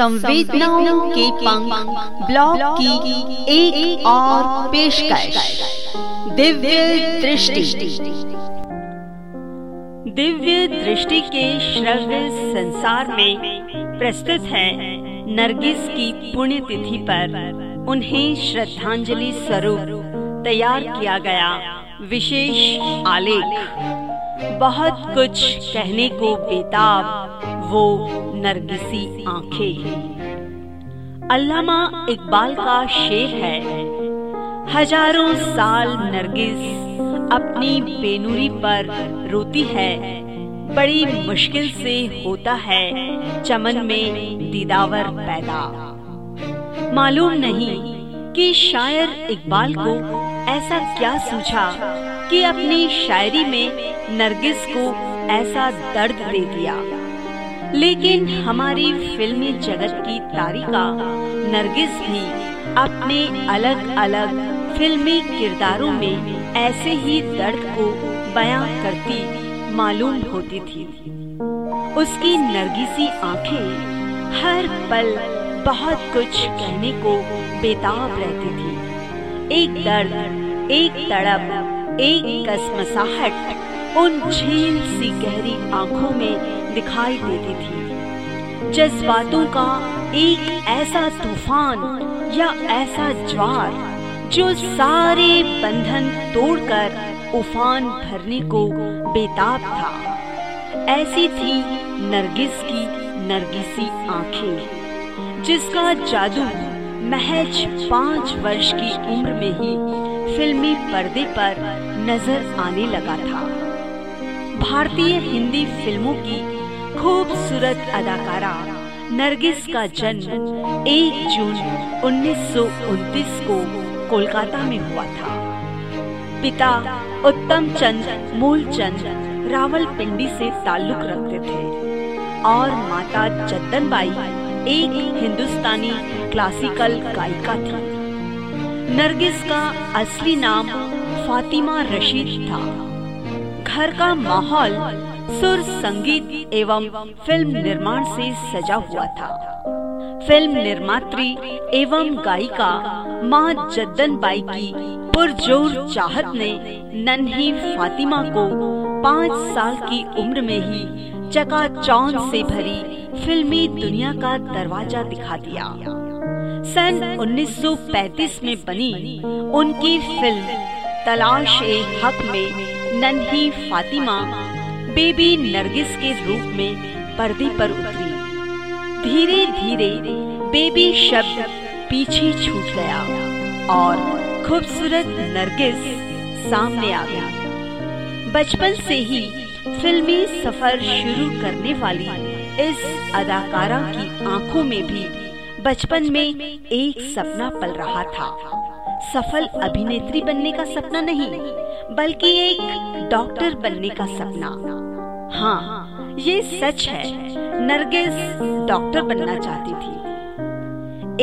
संवेदनाओं के पंख ब्लॉग की एक, एक और पेशकश। दिव्य दृष्टि। दिव्य दृष्टि के श्रव्य संसार में प्रस्तुत है नरगिस की पुण्य तिथि पर। उन्हें श्रद्धांजलि स्वरूप तैयार किया गया विशेष आलेख। बहुत कुछ कहने को बेताब वो नरगिसी आँखें। अल्लामा इकबाल का शेर है। हज़ारों साल नरगिस अपनी बेनूरी पर रोती है। बड़ी मुश्किल से होता है चमन में दीदावर पैदा। मालूम नहीं कि शायर इकबाल को ऐसा क्या सूझा कि अपनी शायरी में नरगिस को ऐसा दर्द दे दिया। लेकिन हमारी फिल्मी जगत की तारिका नरगिस भी अपने अलग अलग फिल्मी किरदारों में ऐसे ही दर्द को बयां करती मालूम होती थी। उसकी नरगिसी आँखें हर पल बहुत कुछ कहने को बेताब रहती थी। एक दर्द, एक तड़प, एक कसमसाहट उन झील सी गहरी आँखों में दिखाई देती थी। जज्बातों का एक ऐसा तूफ़ान या ऐसा ज्वार, जो सारे बंधन तोड़कर उफान भरने को बेताब था, ऐसी थी नरगिस की नरगिसी आँखें, जिसका जादू महज पाँच वर्ष की उम्र में ही फिल्मी पर्दे पर नज़र आने लगा था। भारतीय हिंदी फ़िल्मों की खूबसूरत अदाकारा, नरगिस का जन्म 1 जून उन्नीस को कोलकाता में हुआ था। पिता उत्तम चंद मूलचंद रावलपिंडी से ताल्लुक रखते थे और माता जद्दन एक हिंदुस्तानी क्लासिकल गायिका थी। नरगिस का असली नाम फातिमा रशीद था। घर का माहौल सुर, संगीत एवं फ़िल्म निर्माण से सजा हुआ था। फ़िल्म निर्मात्री एवं गायिका माँ जद्दन बाई की पुरजोर चाहत ने नन्ही फातिमा को पाँच साल की उम्र में ही चकाचौंध से भरी फिल्मी दुनिया का दरवाज़ा दिखा दिया। सन 1935 में बनी उनकी फ़िल्म तलाश ए हक में नन्ही फातिमा बेबी नरगिस के रूप में पर्दे पर उतरी। धीरे धीरे बेबी शब्द पीछे छूट गया और खूबसूरत नरगिस सामने आ गया। बचपन से ही फिल्मी सफ़र शुरू करने वाली इस अदाकारा की आँखों में भी बचपन में एक सपना पल रहा था। सफल अभिनेत्री बनने का सपना नहीं बल्कि एक डॉक्टर बनने का सपना। हाँ ये सच है, नरगिस डॉक्टर बनना चाहती थी।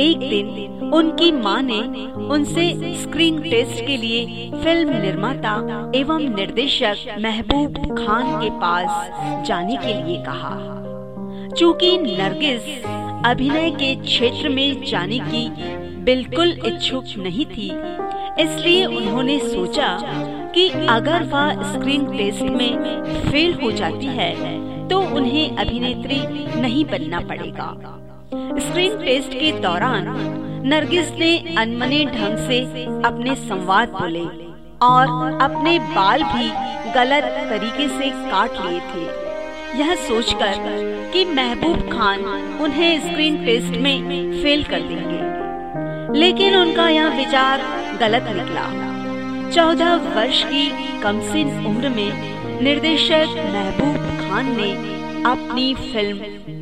एक दिन उनकी माँ ने उनसे स्क्रीन टेस्ट के लिए फ़िल्म निर्माता एवं निर्देशक महबूब खान के पास जाने के लिए कहा। चूँकि नरगिस अभिनय के क्षेत्र में जाने की बिल्कुल इच्छुक नहीं थी, इसलिए उन्होंने सोचा कि अगर वह स्क्रीन टेस्ट में फेल हो जाती है तो उन्हें अभिनेत्री नहीं बनना पड़ेगा। स्क्रीन टेस्ट के दौरान नरगिस ने अनमने ढंग से अपने संवाद बोले और अपने बाल भी गलत तरीके से काट लिए थे। यह सोचकर कि महबूब खान उन्हें स्क्रीन टेस्ट में फेल कर देंगे। लेकिन उनका यह विचार गलत निकला। चौदह वर्ष की कमसिन उम्र में निर्देशक महबूब खान ने अपनी फ़िल्म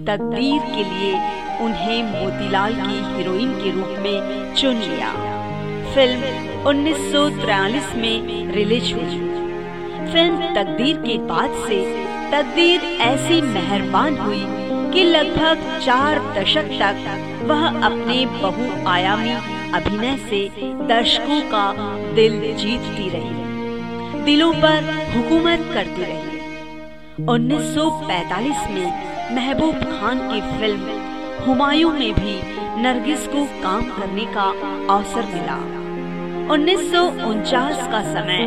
तकदीर के लिए उन्हें मोतीलाल की हीरोइन के रूप में चुन लिया। फ़िल्म 1943 में रिलीज़ हुई। फ़िल्म तकदीर के बाद से तकदीर ऐसी मेहरबान हुई कि लगभग चार दशक तक वह अपने बहुआयामी अभिनय से दर्शकों का दिल जीतती रही दिलों पर हुकूमत करती रही 1945 में महबूब खान की फ़िल्म हुमायूं में भी नरगिस को काम करने का अवसर मिला। उन्नीस सौ उनचास का समय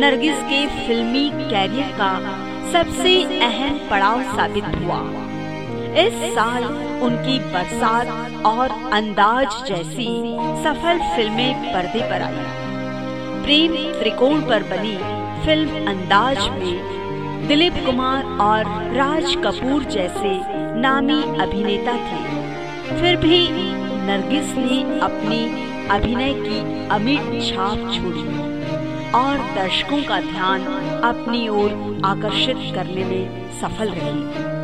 नरगिस के फिल्मी कैरियर का सबसे अहम पड़ाव साबित हुआ। इस साल उनकी बरसात और अंदाज जैसी सफल फ़िल्में पर्दे पर आई। प्रेम त्रिकोण पर बनी फ़िल्म अंदाज में दिलीप कुमार और राज कपूर जैसे नामी अभिनेता थे। फिर भी नरगिस ने अपनी अभिनय की अमिट छाप छोड़ी और दर्शकों का ध्यान अपनी ओर आकर्षित करने में सफल रही।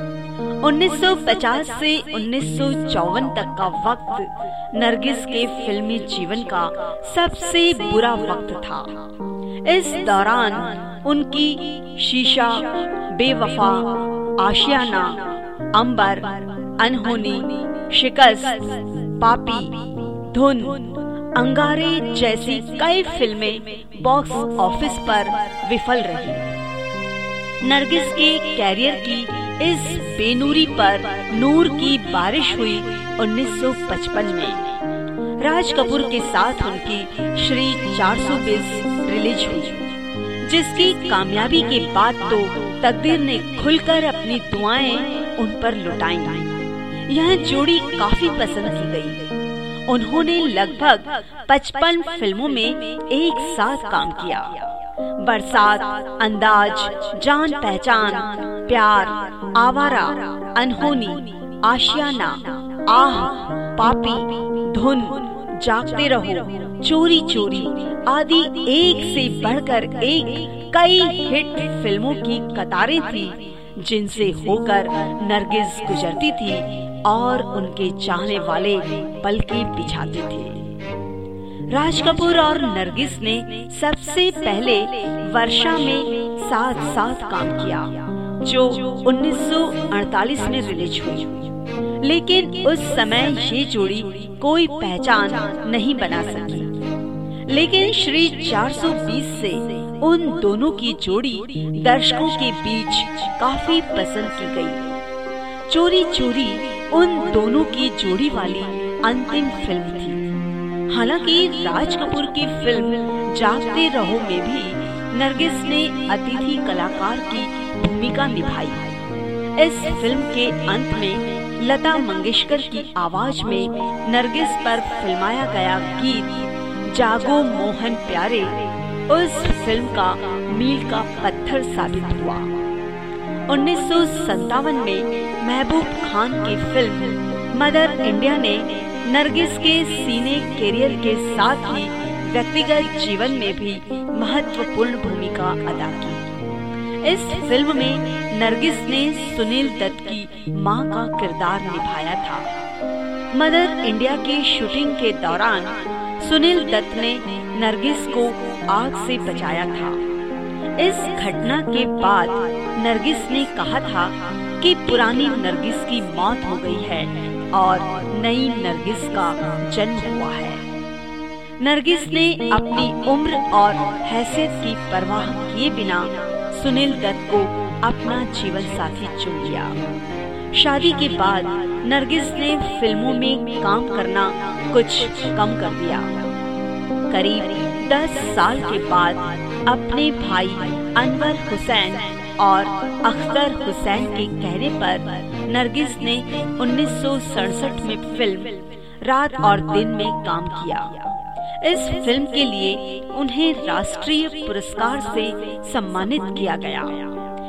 1950 से उन्नीस सौ चौवन तक का वक्त नरगिस के फिल्मी जीवन का सबसे बुरा वक्त था। इस दौरान उनकी शीशा, बेवफा, आशियाना, अंबर, अनहोनी, शिकस्त, पापी, धुन, अंगारे जैसी कई फ़िल्में बॉक्स ऑफ़िस पर विफल रही। नरगिस के कैरियर की इस बेनूरी पर नूर की बारिश हुई 1955 में। राज कपूर के साथ उनकी श्री 420 रिलीज़ हुई, जिसकी कामयाबी के बाद तो तकदीर ने खुलकर अपनी दुआएँ उन पर लुटाई। यह जोड़ी काफ़ी पसंद की गई। उन्होंने लगभग 55 फ़िल्मों में एक साथ काम किया। बरसात, अंदाज जान पहचान प्यार आवारा, अनहोनी, आशियाना, आह, पापी, धुन, जागते रहो, चोरी चोरी, आदि एक से बढ़कर एक कई हिट फ़िल्मों की कतारें थी, जिनसे होकर नरगिस गुजरती थी और उनके चाहने वाले पल बिछाते थे। राज कपूर और नरगिस ने सबसे पहले वर्षा में साथ साथ काम किया। जो 1948 में रिलीज़ हुई। लेकिन उस समय ये जोड़ी कोई पहचान नहीं बना सकी। लेकिन श्री 420 से उन दोनों की जोड़ी दर्शकों के बीच काफ़ी पसंद की गई। चोरी चोरी उन दोनों की जोड़ी वाली अंतिम फ़िल्म थी। हालाँकि राज कपूर की फ़िल्म जागते रहो में भी नरगिस ने अतिथि कलाकार की भूमिका निभाई। इस फ़िल्म के अंत में लता मंगेशकर की आवाज़ में नरगिस पर फिल्माया गया गीत, जागो मोहन प्यारे, उस फ़िल्म का मील का पत्थर साबित हुआ। उन्नीस सौ सत्तावन में महबूब खान की फ़िल्म मदर इंडिया ने नरगिस के सीने करियर के साथ ही व्यक्तिगत जीवन में भी महत्वपूर्ण भूमिका अदा की। इस फ़िल्म में नरगिस ने सुनील दत्त की माँ का किरदार निभाया था। मदर इंडिया की शूटिंग के दौरान सुनील दत्त ने नरगिस को आग से बचाया था। इस घटना के बाद नरगिस ने कहा था कि पुरानी नरगिस की मौत हो गई है और नई नरगिस का जन्म हुआ है। नरगिस ने अपनी उम्र और हैसियत की परवाह किए बिना सुनील दत्त को अपना जीवन साथी चुन लिया। शादी के बाद नरगिस ने फ़िल्मों में काम करना कुछ कम कर दिया। करीब दस साल के बाद अपने भाई अनवर हुसैन और अख्तर हुसैन के कहने पर नरगिस ने उन्नीस सौ सड़सठ में फ़िल्म रात और दिन में काम किया। इस फ़िल्म के लिए उन्हें राष्ट्रीय पुरस्कार से सम्मानित किया गया।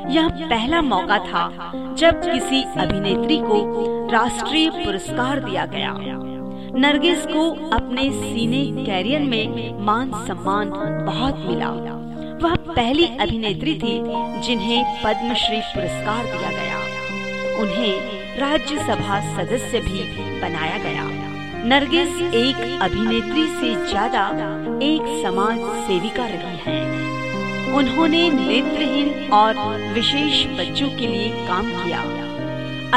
यह पहला मौका था जब किसी अभिनेत्री को राष्ट्रीय पुरस्कार दिया गया। नरगिस को अपने सीने कैरियर में मान सम्मान बहुत मिला। वह पहली अभिनेत्री थी जिन्हें पद्मश्री पुरस्कार दिया गया। उन्हें राज्यसभा सदस्य भी बनाया गया। नरगिस एक अभिनेत्री से ज़्यादा एक समाज सेविका रही है। उन्होंने नेत्रहीन और विशेष बच्चों के लिए काम किया,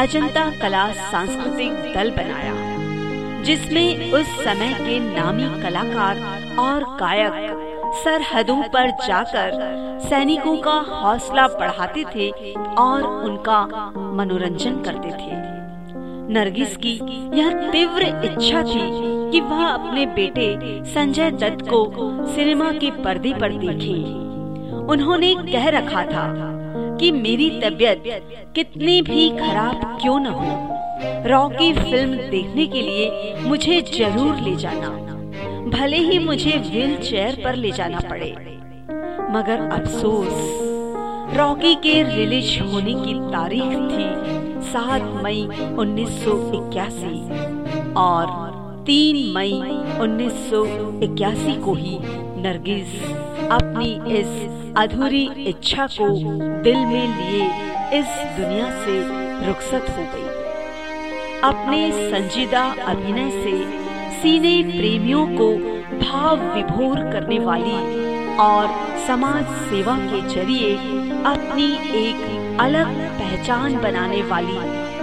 अजंता कला सांस्कृतिक दल बनाया, जिसमें उस समय के नामी कलाकार और गायक सरहदों पर जाकर सैनिकों का हौसला बढ़ाते थे और उनका मनोरंजन करते थे। नरगिस की यह तीव्र इच्छा थी कि वह अपने बेटे संजय दत्त को सिनेमा के पर्दे पर देखे। उन्होंने कह रखा था कि मेरी तबीयत कितनी भी खराब क्यों न हो, रॉकी फ़िल्म देखने के लिए मुझे ज़रूर ले जाना, भले ही मुझे व्हील चेयर पर ले जाना पड़े। मगर अफसोस, रॉकी के रिलीज़ होने की तारीख थी 7 मई 1981 और तीन मई 1981 को ही नरगिस अपनी इस अधूरी इच्छा को दिल में लिए इस दुनिया से रुखसत हो गई। अपने संजीदा अभिनय से सीने प्रेमियों को भाव विभोर करने वाली और समाज सेवा के ज़रिए अपनी एक अलग पहचान बनाने वाली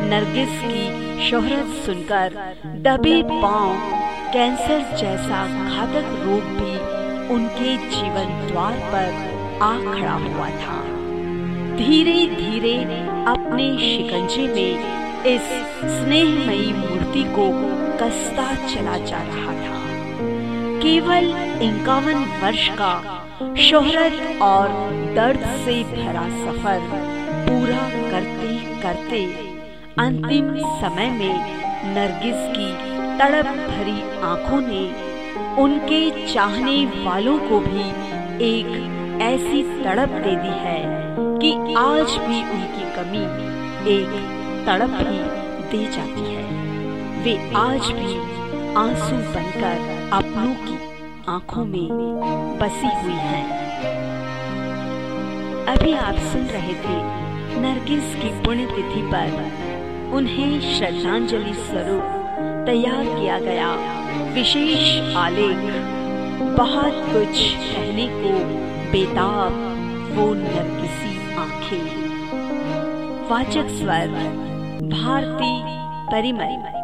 नरगिस की शोहरत सुनकर दबे पाँव कैंसर जैसा घातक रोग भी उनके जीवन द्वार पर आ खड़ा हुआ था। धीरे धीरे अपने शिकंजे में इस स्नेहमयी मूर्ति को कसता चला जा रहा था। केवल इक्यावन वर्ष का शोहरत और दर्द से भरा सफ़र पूरा करते करते, अंतिम समय में नरगिस की तड़प भरी आँखों ने उनके चाहने वालों को भी एक ऐसी तड़प दे दी है कि आज भी उनकी कमी एक तड़प ही दे जाती है। वे आज भी आँसू बनकर अपनों की आँखों में बसी हुई है। अभी आप सुन रहे थे नरगिस की पुण्यतिथि पर उन्हें श्रद्धांजलि स्वरूप तैयार किया गया। विशेष आलेख, बहुत कुछ कहने को बेताब, वो नरगिसी आँखें। वाचक स्वर, भारती परिमरी